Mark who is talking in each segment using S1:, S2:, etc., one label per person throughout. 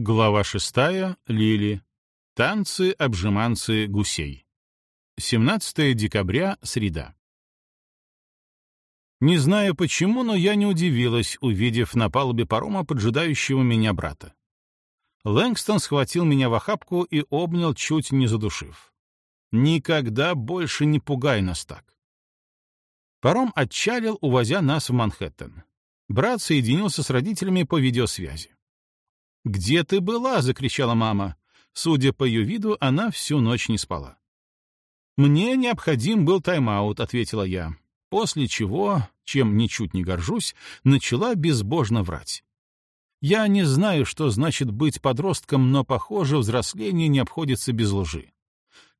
S1: Глава шестая. Лили. Танцы-обжиманцы гусей. 17 декабря, среда. Не знаю почему, но я не удивилась, увидев на палубе парома поджидающего меня брата. Лэнгстон схватил меня в охапку и обнял, чуть не задушив. «Никогда больше не пугай нас так». Паром отчалил, увозя нас в Манхэттен. Брат соединился с родителями по видеосвязи. «Где ты была?» — закричала мама. Судя по ее виду, она всю ночь не спала. «Мне необходим был тайм-аут», — ответила я, после чего, чем ничуть не горжусь, начала безбожно врать. Я не знаю, что значит быть подростком, но, похоже, взросление не обходится без лжи.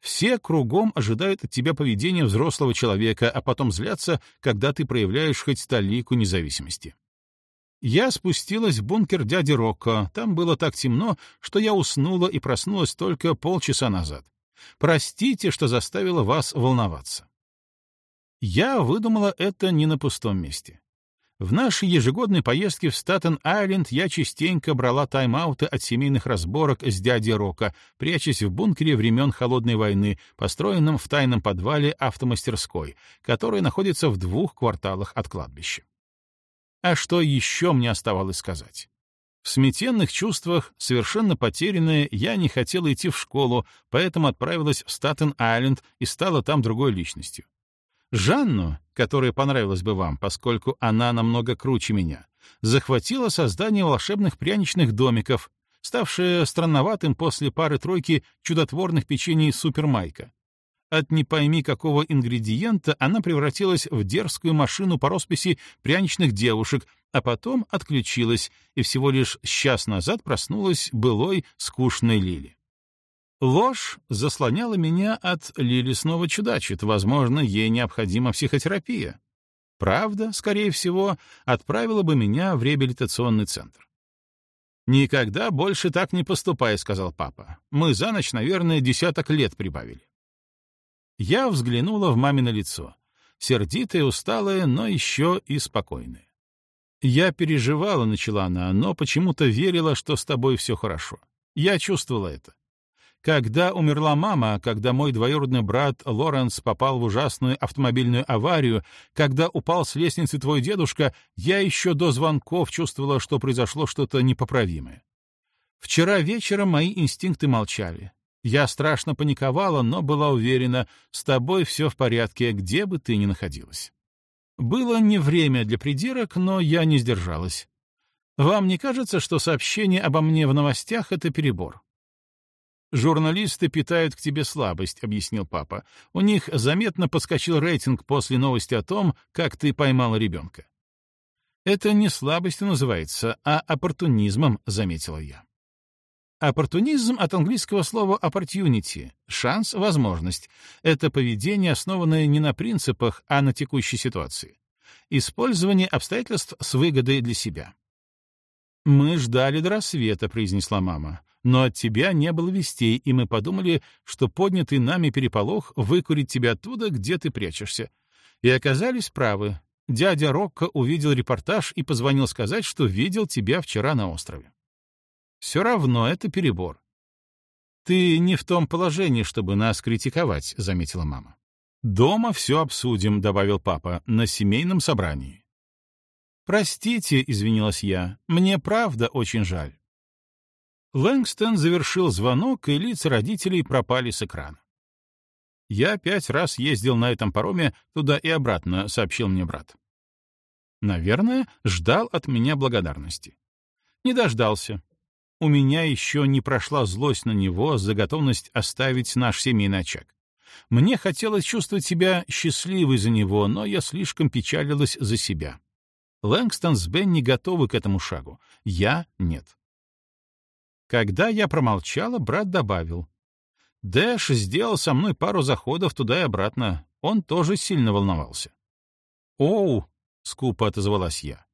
S1: Все кругом ожидают от тебя поведения взрослого человека, а потом злятся, когда ты проявляешь хоть талику независимости. Я спустилась в бункер дяди Рокко. Там было так темно, что я уснула и проснулась только полчаса назад. Простите, что заставила вас волноваться. Я выдумала это не на пустом месте. В нашей ежегодной поездке в Статен-Айленд я частенько брала тайм-ауты от семейных разборок с дядей Рока, прячась в бункере времен Холодной войны, построенном в тайном подвале автомастерской, которая находится в двух кварталах от кладбища. А что еще мне оставалось сказать? В сметенных чувствах, совершенно потерянная, я не хотела идти в школу, поэтому отправилась в Статен-Айленд и стала там другой личностью. Жанну, которая понравилась бы вам, поскольку она намного круче меня, захватила создание волшебных пряничных домиков, ставшее странноватым после пары-тройки чудотворных печений Супермайка, от не пойми какого ингредиента она превратилась в дерзкую машину по росписи пряничных девушек, а потом отключилась и всего лишь час назад проснулась былой скучной Лили. Ложь заслоняла меня от Лили снова чудачит, возможно, ей необходима психотерапия. Правда, скорее всего, отправила бы меня в реабилитационный центр. «Никогда больше так не поступай», — сказал папа. «Мы за ночь, наверное, десяток лет прибавили». Я взглянула в мамино лицо. Сердитое, усталое, но еще и спокойное. «Я переживала», — начала она, — «но почему-то верила, что с тобой все хорошо. Я чувствовала это. Когда умерла мама, когда мой двоюродный брат Лоренс попал в ужасную автомобильную аварию, когда упал с лестницы твой дедушка, я еще до звонков чувствовала, что произошло что-то непоправимое. Вчера вечером мои инстинкты молчали. Я страшно паниковала, но была уверена, с тобой все в порядке, где бы ты ни находилась. Было не время для придирок, но я не сдержалась. Вам не кажется, что сообщение обо мне в новостях — это перебор? «Журналисты питают к тебе слабость», — объяснил папа. «У них заметно подскочил рейтинг после новости о том, как ты поймала ребенка». «Это не слабость называется, а оппортунизмом», — заметила я. Оппортунизм от английского слова opportunity — шанс, возможность. Это поведение, основанное не на принципах, а на текущей ситуации. Использование обстоятельств с выгодой для себя. «Мы ждали до рассвета», — произнесла мама. «Но от тебя не было вестей, и мы подумали, что поднятый нами переполох выкурит тебя оттуда, где ты прячешься. И оказались правы. Дядя Рокко увидел репортаж и позвонил сказать, что видел тебя вчера на острове». Все равно это перебор. «Ты не в том положении, чтобы нас критиковать», — заметила мама. «Дома все обсудим», — добавил папа, — «на семейном собрании». «Простите», — извинилась я, — «мне правда очень жаль». Лэнгстон завершил звонок, и лица родителей пропали с экрана. «Я пять раз ездил на этом пароме туда и обратно», — сообщил мне брат. Наверное, ждал от меня благодарности. Не дождался. У меня еще не прошла злость на него за готовность оставить наш семейный очаг. Мне хотелось чувствовать себя счастливой за него, но я слишком печалилась за себя. Лэнгстон с Бенни готовы к этому шагу. Я — нет. Когда я промолчала, брат добавил. Дэш сделал со мной пару заходов туда и обратно. Он тоже сильно волновался. «Оу!» — скупо отозвалась я.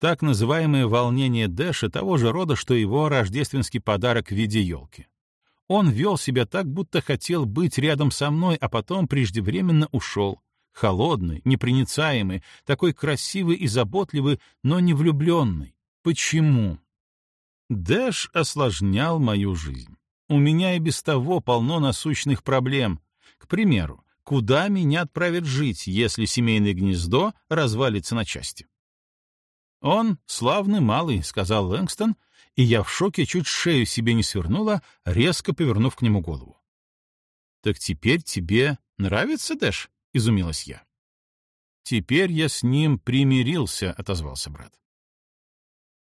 S1: Так называемое волнение Дэша того же рода, что его рождественский подарок в виде елки. Он вел себя так, будто хотел быть рядом со мной, а потом преждевременно ушел. Холодный, непроницаемый, такой красивый и заботливый, но не влюбленный. Почему? Дэш осложнял мою жизнь. У меня и без того полно насущных проблем. К примеру, куда меня отправят жить, если семейное гнездо развалится на части? «Он славный малый», — сказал Лэнгстон, и я в шоке чуть шею себе не свернула, резко повернув к нему голову. «Так теперь тебе нравится Дэш?» — изумилась я. «Теперь я с ним примирился», — отозвался брат.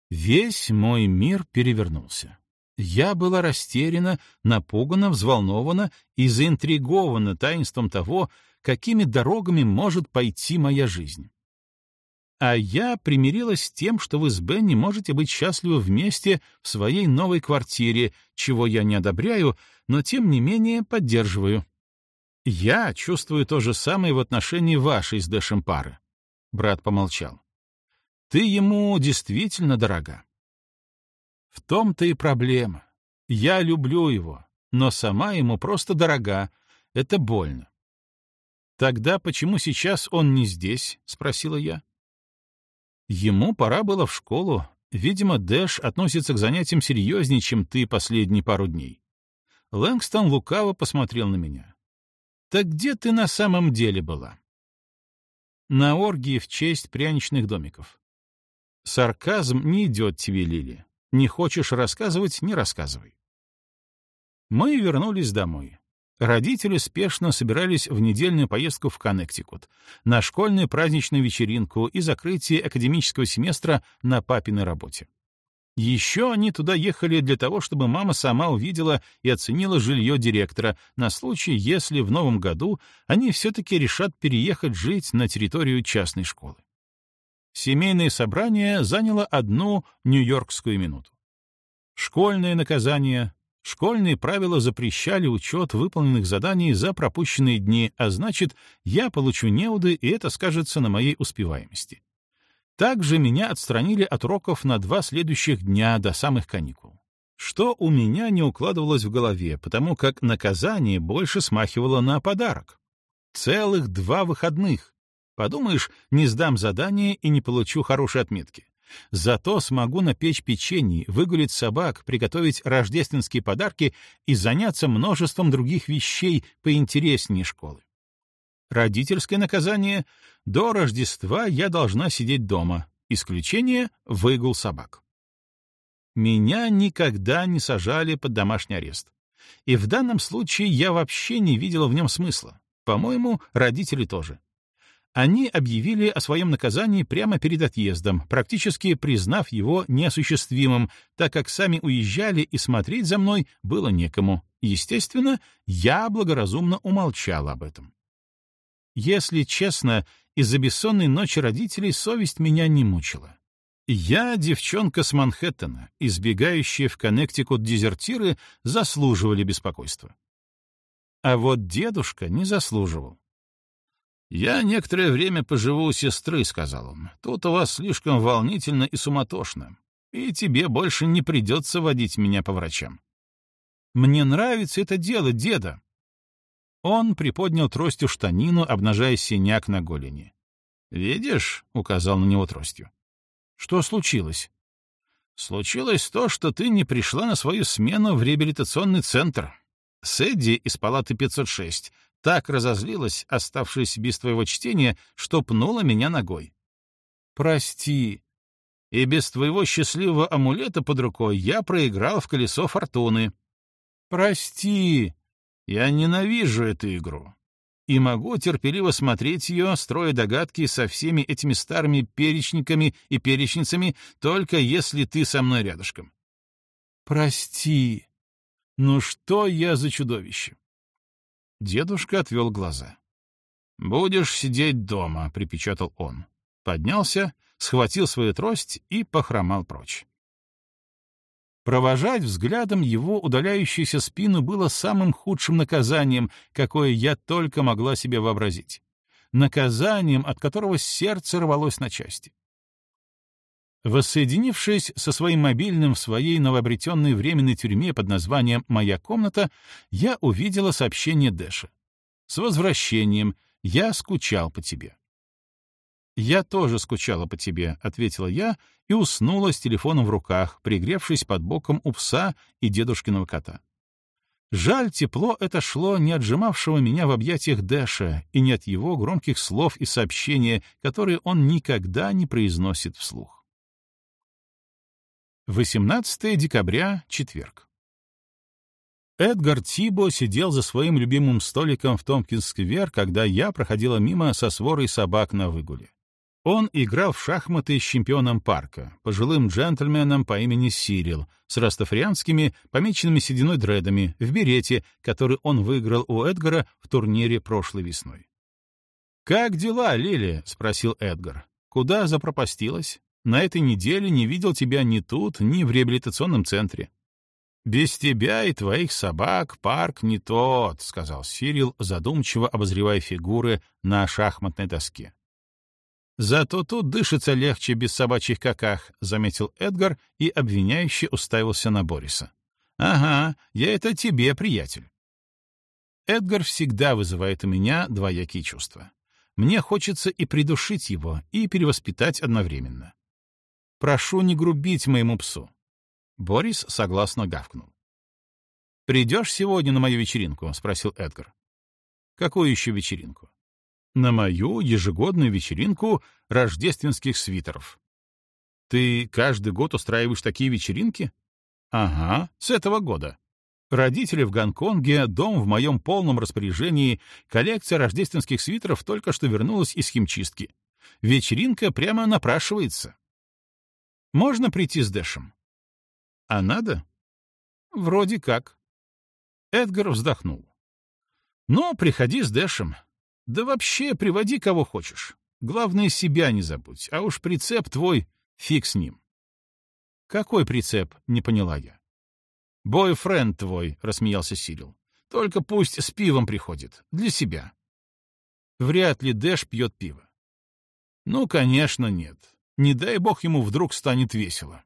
S1: Весь мой мир перевернулся. Я была растеряна, напугана, взволнована и заинтригована таинством того, какими дорогами может пойти моя жизнь а я примирилась с тем, что вы с Бенни можете быть счастливы вместе в своей новой квартире, чего я не одобряю, но тем не менее поддерживаю. Я чувствую то же самое в отношении вашей с Дэшем пары. Брат помолчал. Ты ему действительно дорога. В том-то и проблема. Я люблю его, но сама ему просто дорога. Это больно. Тогда почему сейчас он не здесь? спросила я. Ему пора было в школу. Видимо, Дэш относится к занятиям серьезнее, чем ты последние пару дней. Лэнгстон лукаво посмотрел на меня. «Так где ты на самом деле была?» «На оргии в честь пряничных домиков». «Сарказм не идет тебе, Лили. Не хочешь рассказывать — не рассказывай». Мы вернулись домой родители спешно собирались в недельную поездку в Коннектикут, на школьную праздничную вечеринку и закрытие академического семестра на папиной работе. Еще они туда ехали для того, чтобы мама сама увидела и оценила жилье директора на случай, если в новом году они все-таки решат переехать жить на территорию частной школы. Семейное собрание заняло одну нью-йоркскую минуту. Школьное наказание, Школьные правила запрещали учет выполненных заданий за пропущенные дни, а значит, я получу неуды, и это скажется на моей успеваемости. Также меня отстранили от уроков на два следующих дня до самых каникул. Что у меня не укладывалось в голове, потому как наказание больше смахивало на подарок. Целых два выходных. Подумаешь, не сдам задание и не получу хорошей отметки. Зато смогу напечь печенье, выгулить собак, приготовить рождественские подарки и заняться множеством других вещей поинтереснее школы. Родительское наказание — до Рождества я должна сидеть дома. Исключение — выгул собак. Меня никогда не сажали под домашний арест. И в данном случае я вообще не видела в нем смысла. По-моему, родители тоже они объявили о своем наказании прямо перед отъездом, практически признав его неосуществимым, так как сами уезжали и смотреть за мной было некому. Естественно, я благоразумно умолчал об этом. Если честно, из-за бессонной ночи родителей совесть меня не мучила. Я, девчонка с Манхэттена, избегающая в Коннектикут дезертиры, заслуживали беспокойства. А вот дедушка не заслуживал. «Я некоторое время поживу у сестры», — сказал он. «Тут у вас слишком волнительно и суматошно, и тебе больше не придется водить меня по врачам». «Мне нравится это дело, деда». Он приподнял тростью штанину, обнажая синяк на голени. «Видишь?» — указал на него тростью. «Что случилось?» «Случилось то, что ты не пришла на свою смену в реабилитационный центр. Сэдди из палаты 506 так разозлилась, оставшись без твоего чтения, что пнула меня ногой. Прости. И без твоего счастливого амулета под рукой я проиграл в колесо фортуны. Прости. Я ненавижу эту игру. И могу терпеливо смотреть ее, строя догадки со всеми этими старыми перечниками и перечницами, только если ты со мной рядышком. Прости. Ну что я за чудовище? Дедушка отвел глаза. «Будешь сидеть дома», — припечатал он. Поднялся, схватил свою трость и похромал прочь. Провожать взглядом его удаляющуюся спину было самым худшим наказанием, какое я только могла себе вообразить. Наказанием, от которого сердце рвалось на части. Воссоединившись со своим мобильным в своей новообретенной временной тюрьме под названием «Моя комната», я увидела сообщение Дэша. «С возвращением. Я скучал по тебе». «Я тоже скучала по тебе», — ответила я и уснула с телефоном в руках, пригревшись под боком у пса и дедушкиного кота. Жаль, тепло это шло не отжимавшего меня в объятиях Дэша и не от его громких слов и сообщения, которые он никогда не произносит вслух. 18 декабря, четверг. Эдгар Тибо сидел за своим любимым столиком в Томпкинс-сквер, когда я проходила мимо со сворой собак на выгуле. Он играл в шахматы с чемпионом парка, пожилым джентльменом по имени Сирил, с растафарианскими, помеченными сединой дредами, в берете, который он выиграл у Эдгара в турнире прошлой весной. «Как дела, Лили?» — спросил Эдгар. «Куда запропастилась?» На этой неделе не видел тебя ни тут, ни в реабилитационном центре. Без тебя и твоих собак парк не тот, сказал Сирил, задумчиво обозревая фигуры на шахматной доске. Зато тут дышится легче без собачьих каках, заметил Эдгар и обвиняюще уставился на Бориса. Ага, я это тебе, приятель. Эдгар всегда вызывает у меня двоякие чувства. Мне хочется и придушить его, и перевоспитать одновременно. Прошу не грубить моему псу. Борис согласно гавкнул. «Придешь сегодня на мою вечеринку?» — спросил Эдгар. «Какую еще вечеринку?» «На мою ежегодную вечеринку рождественских свитеров». «Ты каждый год устраиваешь такие вечеринки?» «Ага, с этого года. Родители в Гонконге, дом в моем полном распоряжении, коллекция рождественских свитеров только что вернулась из химчистки. Вечеринка прямо напрашивается». Можно прийти с Дэшем? А надо? Вроде как. Эдгар вздохнул. Ну приходи с Дэшем. Да вообще приводи кого хочешь. Главное, себя не забудь, а уж прицеп твой фиг с ним. Какой прицеп? Не поняла я. Бойфренд твой, рассмеялся Сирил. Только пусть с пивом приходит. Для себя. Вряд ли Дэш пьет пиво. Ну, конечно, нет. Не дай бог ему вдруг станет весело.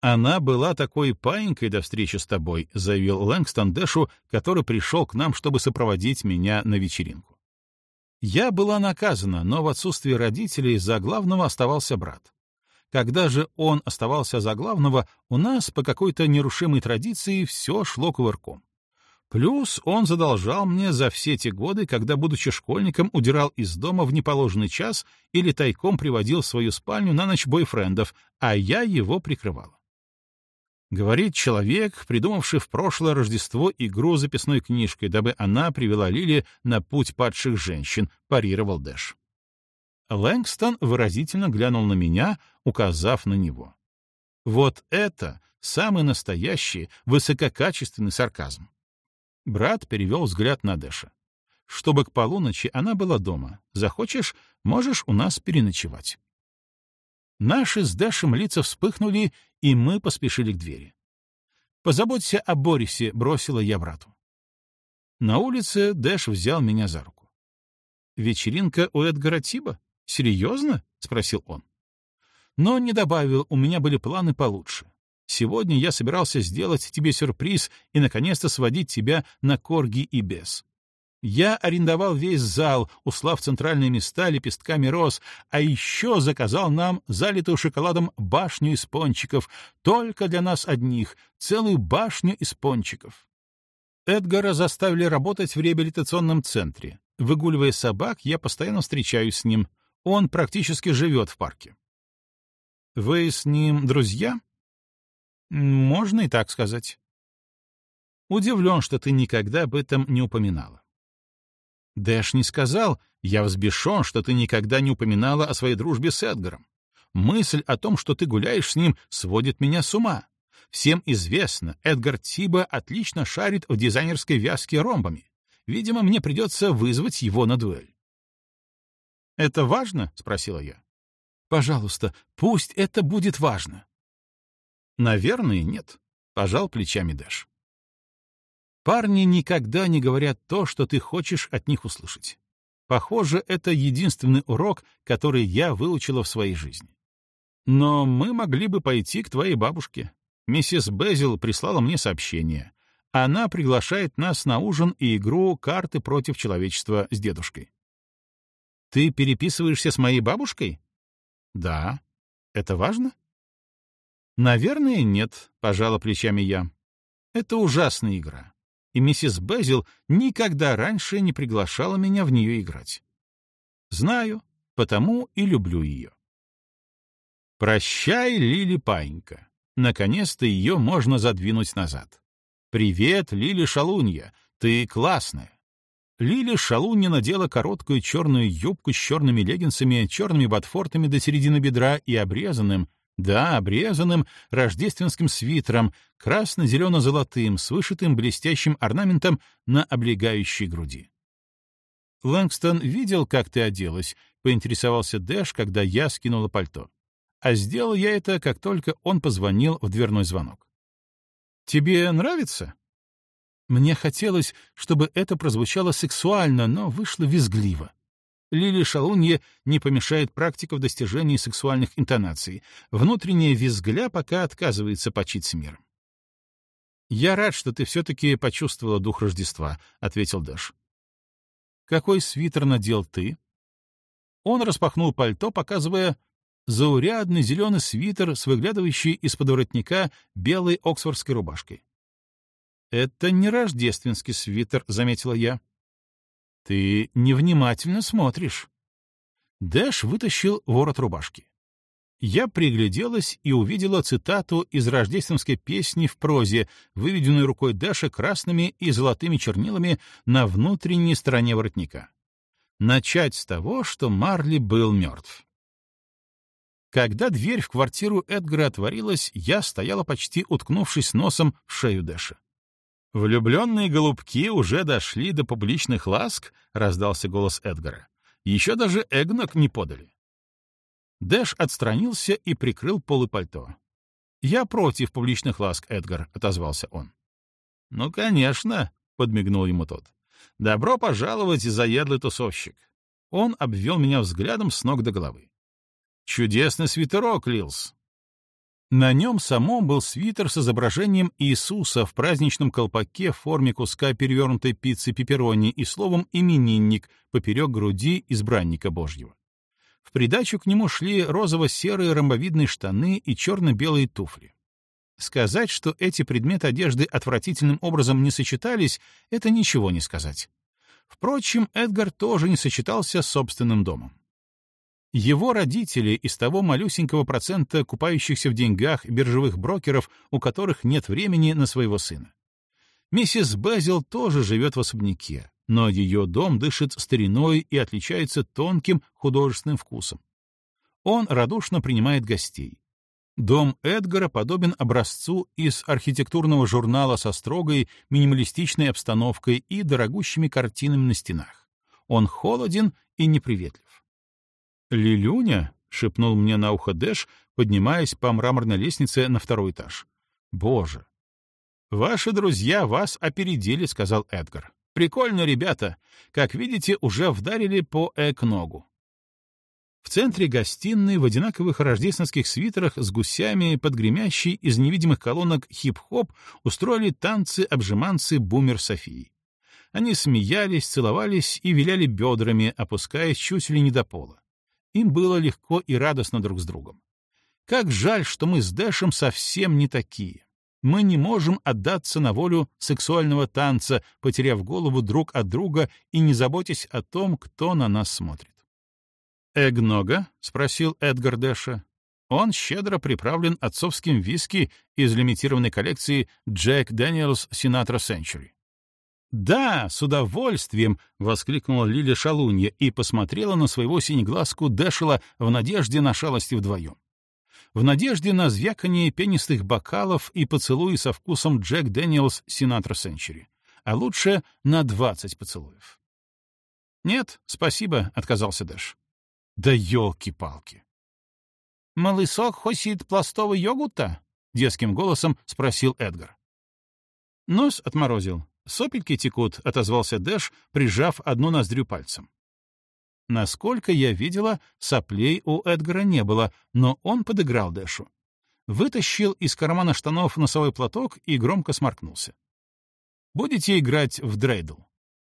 S1: «Она была такой паинькой до встречи с тобой», — заявил Лэнгстон Дэшу, который пришел к нам, чтобы сопроводить меня на вечеринку. Я была наказана, но в отсутствие родителей за главного оставался брат. Когда же он оставался за главного, у нас по какой-то нерушимой традиции все шло кувырком. Плюс он задолжал мне за все те годы, когда, будучи школьником, удирал из дома в неположенный час или тайком приводил в свою спальню на ночь бойфрендов, а я его прикрывала. Говорит человек, придумавший в прошлое Рождество игру записной книжкой, дабы она привела Лили на путь падших женщин, парировал Дэш. Лэнгстон выразительно глянул на меня, указав на него. Вот это самый настоящий, высококачественный сарказм. Брат перевел взгляд на Дэша. «Чтобы к полуночи она была дома. Захочешь, можешь у нас переночевать». Наши с Дэшем лица вспыхнули, и мы поспешили к двери. «Позаботься о Борисе», — бросила я брату. На улице Дэш взял меня за руку. «Вечеринка у Эдгара Тиба? Серьезно?» — спросил он. Но не добавил, у меня были планы получше. Сегодня я собирался сделать тебе сюрприз и, наконец-то, сводить тебя на корги и без. Я арендовал весь зал, услав центральные места лепестками роз, а еще заказал нам залитую шоколадом башню из пончиков, только для нас одних, целую башню из пончиков. Эдгара заставили работать в реабилитационном центре. Выгуливая собак, я постоянно встречаюсь с ним. Он практически живет в парке. «Вы с ним друзья?» Можно и так сказать. Удивлен, что ты никогда об этом не упоминала. Дэш не сказал, я взбешен, что ты никогда не упоминала о своей дружбе с Эдгаром. Мысль о том, что ты гуляешь с ним, сводит меня с ума. Всем известно, Эдгар Тиба отлично шарит в дизайнерской вязке ромбами. Видимо, мне придется вызвать его на дуэль. «Это важно?» — спросила я. «Пожалуйста, пусть это будет важно. Наверное, нет. Пожал плечами Дэш. Парни никогда не говорят то, что ты хочешь от них услышать. Похоже, это единственный урок, который я выучила в своей жизни. Но мы могли бы пойти к твоей бабушке. Миссис Безил прислала мне сообщение. Она приглашает нас на ужин и игру «Карты против человечества» с дедушкой. Ты переписываешься с моей бабушкой? Да. Это важно? «Наверное, нет», — пожала плечами я. «Это ужасная игра, и миссис Безил никогда раньше не приглашала меня в нее играть. Знаю, потому и люблю ее». «Прощай, Лили Панька!» Наконец-то ее можно задвинуть назад. «Привет, Лили Шалунья! Ты классная!» Лили Шалунья надела короткую черную юбку с черными леггинсами, черными ботфортами до середины бедра и обрезанным — да, обрезанным рождественским свитером, красно-зелено-золотым, с вышитым блестящим орнаментом на облегающей груди. «Лэнгстон видел, как ты оделась», — поинтересовался Дэш, когда я скинула пальто. А сделал я это, как только он позвонил в дверной звонок. «Тебе нравится?» Мне хотелось, чтобы это прозвучало сексуально, но вышло визгливо. Лили Шалунье не помешает практика в достижении сексуальных интонаций. Внутренняя визгля пока отказывается почить с миром. «Я рад, что ты все-таки почувствовала дух Рождества», — ответил Дэш. «Какой свитер надел ты?» Он распахнул пальто, показывая заурядный зеленый свитер с выглядывающей из-под воротника белой оксфордской рубашкой. «Это не рождественский свитер», — заметила я. Ты невнимательно смотришь. Дэш вытащил ворот рубашки. Я пригляделась и увидела цитату из рождественской песни в прозе, выведенную рукой Дэша красными и золотыми чернилами на внутренней стороне воротника. Начать с того, что Марли был мертв. Когда дверь в квартиру Эдгара отворилась, я стояла почти уткнувшись носом в шею Дэша. «Влюбленные голубки уже дошли до публичных ласк», — раздался голос Эдгара. «Еще даже эгнок не подали». Дэш отстранился и прикрыл полы пальто. «Я против публичных ласк, Эдгар», — отозвался он. «Ну, конечно», — подмигнул ему тот. «Добро пожаловать, заядлый тусовщик». Он обвел меня взглядом с ног до головы. «Чудесный свитерок, Лилс. На нем самом был свитер с изображением Иисуса в праздничном колпаке в форме куска перевернутой пиццы пепперони и словом «именинник» поперек груди избранника Божьего. В придачу к нему шли розово-серые ромбовидные штаны и черно-белые туфли. Сказать, что эти предметы одежды отвратительным образом не сочетались, это ничего не сказать. Впрочем, Эдгар тоже не сочетался с собственным домом. Его родители из того малюсенького процента купающихся в деньгах биржевых брокеров, у которых нет времени на своего сына. Миссис Базил тоже живет в особняке, но ее дом дышит стариной и отличается тонким художественным вкусом. Он радушно принимает гостей. Дом Эдгара подобен образцу из архитектурного журнала со строгой, минималистичной обстановкой и дорогущими картинами на стенах. Он холоден и неприветлив. «Лилюня?» — шепнул мне на ухо Дэш, поднимаясь по мраморной лестнице на второй этаж. «Боже!» «Ваши друзья вас опередили», — сказал Эдгар. «Прикольно, ребята. Как видите, уже вдарили по эк-ногу». В центре гостиной в одинаковых рождественских свитерах с гусями под гремящей из невидимых колонок хип-хоп устроили танцы-обжиманцы бумер Софии. Они смеялись, целовались и виляли бедрами, опускаясь чуть ли не до пола. Им было легко и радостно друг с другом. Как жаль, что мы с Дэшем совсем не такие. Мы не можем отдаться на волю сексуального танца, потеряв голову друг от друга и не заботясь о том, кто на нас смотрит. «Эгг-нога?» — спросил Эдгар Дэша. Он щедро приправлен отцовским виски из лимитированной коллекции «Джек Дэниелс Синатра Сенчури». «Да, с удовольствием!» — воскликнула Лиля Шалунья и посмотрела на своего синеглазку Дэшела в надежде на шалости вдвоем. В надежде на звяканье пенистых бокалов и поцелуи со вкусом Джек Дэниелс Синатра Сенчури. А лучше на двадцать поцелуев. «Нет, спасибо», — отказался Дэш. «Да елки-палки!» «Малысок хосит пластовый йогурта?» — детским голосом спросил Эдгар. «Нос отморозил», «Сопельки текут», — отозвался Дэш, прижав одну ноздрю пальцем. Насколько я видела, соплей у Эдгара не было, но он подыграл Дэшу. Вытащил из кармана штанов носовой платок и громко сморкнулся. «Будете играть в дрейдл?»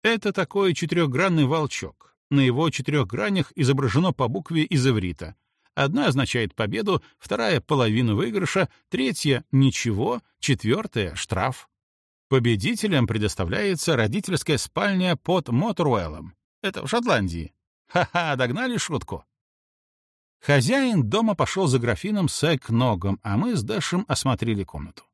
S1: Это такой четырехгранный волчок. На его четырех гранях изображено по букве из иврита. Одна означает победу, вторая — половину выигрыша, третья — ничего, четвертая — штраф. Победителям предоставляется родительская спальня под Моторуэллом. Это в Шотландии. Ха-ха, догнали шутку. Хозяин дома пошел за графином с эк-ногом, а мы с Дашем осмотрели комнату.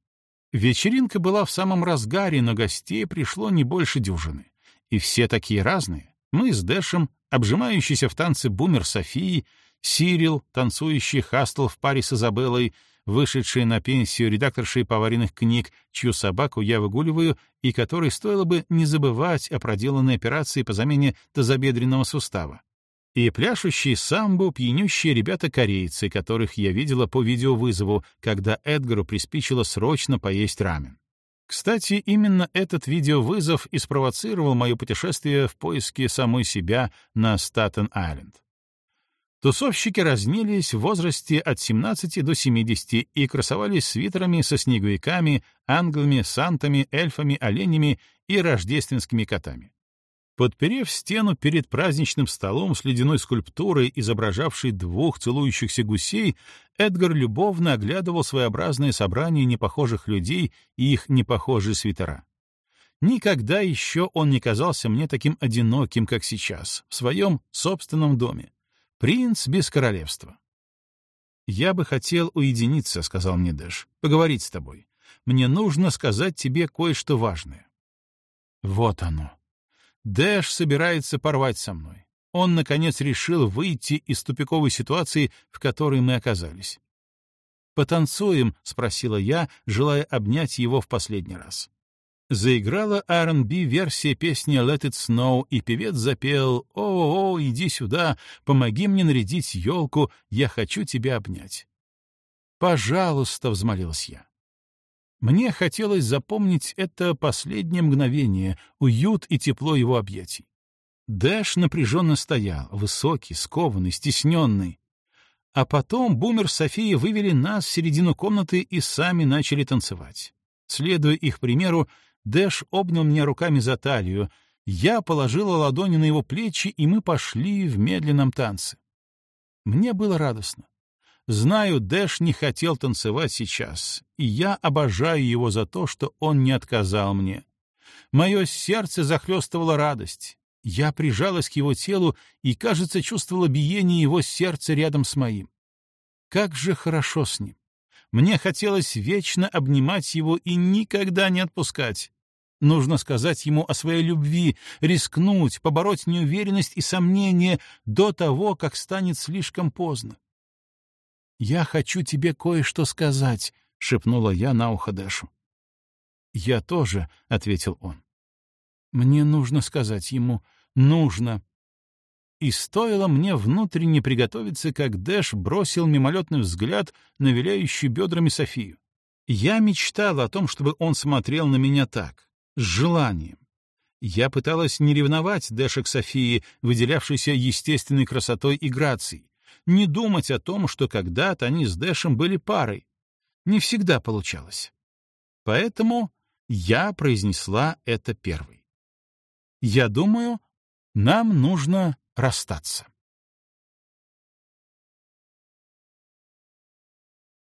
S1: Вечеринка была в самом разгаре, но гостей пришло не больше дюжины. И все такие разные. Мы с Дэшем, обжимающийся в танце бумер Софии, Сирил, танцующий хастл в паре с Изабеллой — вышедшей на пенсию редакторшей поваренных книг, чью собаку я выгуливаю и которой стоило бы не забывать о проделанной операции по замене тазобедренного сустава. И пляшущие самбу пьянющие ребята-корейцы, которых я видела по видеовызову, когда Эдгару приспичило срочно поесть рамен. Кстати, именно этот видеовызов и спровоцировал мое путешествие в поиске самой себя на Статен-Айленд. Тусовщики разнились в возрасте от 17 до 70 и красовались свитерами со снеговиками, англами, сантами, эльфами, оленями и рождественскими котами. Подперев стену перед праздничным столом с ледяной скульптурой, изображавшей двух целующихся гусей, Эдгар любовно оглядывал своеобразное собрание непохожих людей и их непохожие свитера. Никогда еще он не казался мне таким одиноким, как сейчас, в своем собственном доме Принц без королевства. «Я бы хотел уединиться», — сказал мне Дэш, — «поговорить с тобой. Мне нужно сказать тебе кое-что важное». Вот оно. Дэш собирается порвать со мной. Он, наконец, решил выйти из тупиковой ситуации, в которой мы оказались. «Потанцуем?» — спросила я, желая обнять его в последний раз. Заиграла R&B-версия песни «Let it snow», и певец запел «О-о-о, иди сюда, помоги мне нарядить елку, я хочу тебя обнять». «Пожалуйста», — взмолилась я. Мне хотелось запомнить это последнее мгновение, уют и тепло его объятий. Дэш напряженно стоял, высокий, скованный, стесненный. А потом Бумер с Софией вывели нас в середину комнаты и сами начали танцевать. Следуя их примеру, Дэш обнял меня руками за талию. Я положила ладони на его плечи, и мы пошли в медленном танце. Мне было радостно. Знаю, Дэш не хотел танцевать сейчас, и я обожаю его за то, что он не отказал мне. Мое сердце захлестывало радость. Я прижалась к его телу и, кажется, чувствовала биение его сердца рядом с моим. Как же хорошо с ним! Мне хотелось вечно обнимать его и никогда не отпускать. Нужно сказать ему о своей любви, рискнуть, побороть неуверенность и сомнения до того, как станет слишком поздно. «Я хочу тебе кое-что сказать», — шепнула я на ухо Дашу. «Я тоже», — ответил он. «Мне нужно сказать ему. Нужно и стоило мне внутренне приготовиться, как Дэш бросил мимолетный взгляд на виляющую бедрами Софию. Я мечтала о том, чтобы он смотрел на меня так, с желанием. Я пыталась не ревновать Дэша к Софии, выделявшейся естественной красотой и грацией, не думать о том, что когда-то они с Дэшем были парой. Не всегда получалось. Поэтому я произнесла это первой. Я думаю, нам нужно расстаться.